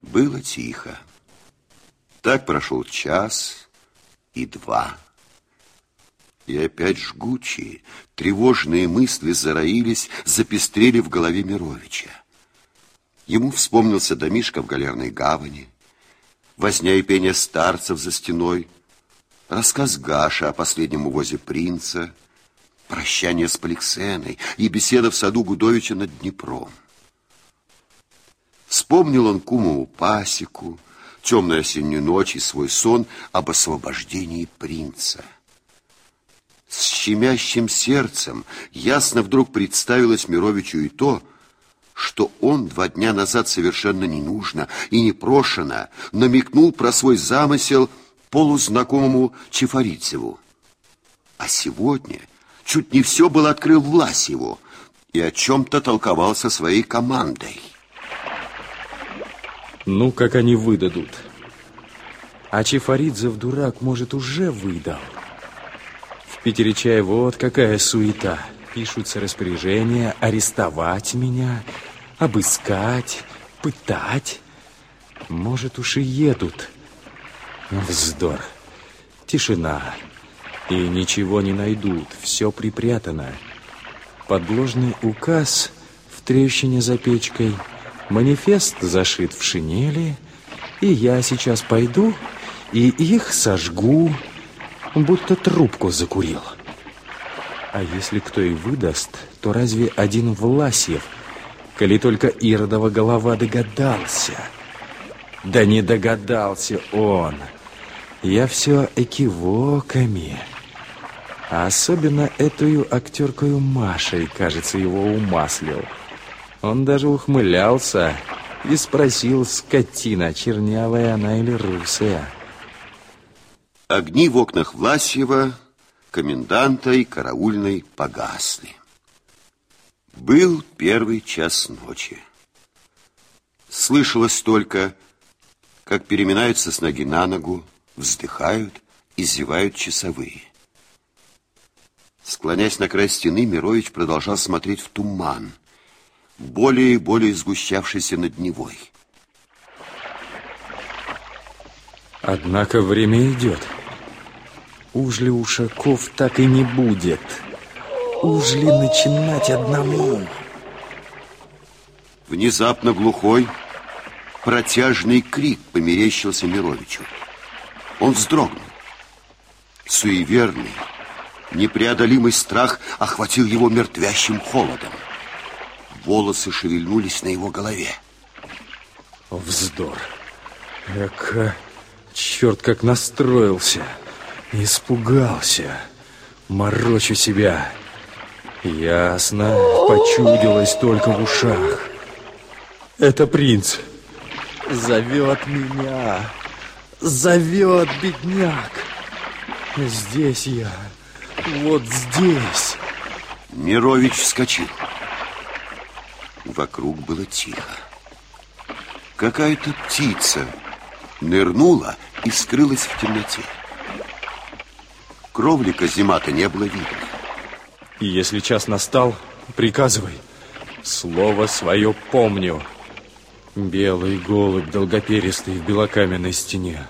Было тихо. Так прошел час и два. И опять жгучие, тревожные мысли зароились, запестрели в голове Мировича. Ему вспомнился домишка в галерной гавани, возня и пение старцев за стеной, рассказ Гаша о последнем увозе принца, прощание с Поликсеной и беседа в саду Гудовича над Днепром. Вспомнил он кумову пасеку, темную осеннюю ночь и свой сон об освобождении принца. С щемящим сердцем ясно вдруг представилось Мировичу и то, что он два дня назад совершенно ненужно и непрошено намекнул про свой замысел полузнакомому Чефоридзеву. А сегодня чуть не все было открыл Власьеву и о чем-то толковал со своей командой. Ну, как они выдадут. А Чефоридзев, дурак, может, уже выдал. В Питере чай вот какая суета. Пишутся распоряжения арестовать меня, обыскать, пытать. Может, уж и едут. Вздор. Тишина. И ничего не найдут. Все припрятано. Подложный указ в трещине за печкой – Манифест зашит в шинели, и я сейчас пойду и их сожгу, будто трубку закурил. А если кто и выдаст, то разве один Власьев, коли только Иродова голова догадался? Да не догадался он. Я все экивоками. А особенно эту актеркою Машей, кажется, его умаслил. Он даже ухмылялся и спросил, скотина, чернявая она или русая. Огни в окнах Власьева, коменданта и караульной погасли. Был первый час ночи. Слышалось только, как переминаются с ноги на ногу, вздыхают и зевают часовые. Склонясь на край стены, Мирович продолжал смотреть в туман – более и более сгущавшийся над Невой. Однако время идет. Уж ли Ушаков так и не будет? Уж ли начинать одному? Внезапно глухой, протяжный крик померещился Мировичу. Он вздрогнул. Суеверный, непреодолимый страх охватил его мертвящим холодом. Волосы шевельнулись на его голове. Вздор. Эка, черт как настроился. Испугался. Морочу себя. Ясно, почудилось только в ушах. Это принц. Зовет меня. Зовет бедняк. Здесь я. Вот здесь. Мирович вскочил. Вокруг было тихо. Какая-то птица нырнула и скрылась в темноте. Кровлика зима-то не было видно. И если час настал, приказывай. Слово свое помню. Белый голубь долгоперистый в белокаменной стене.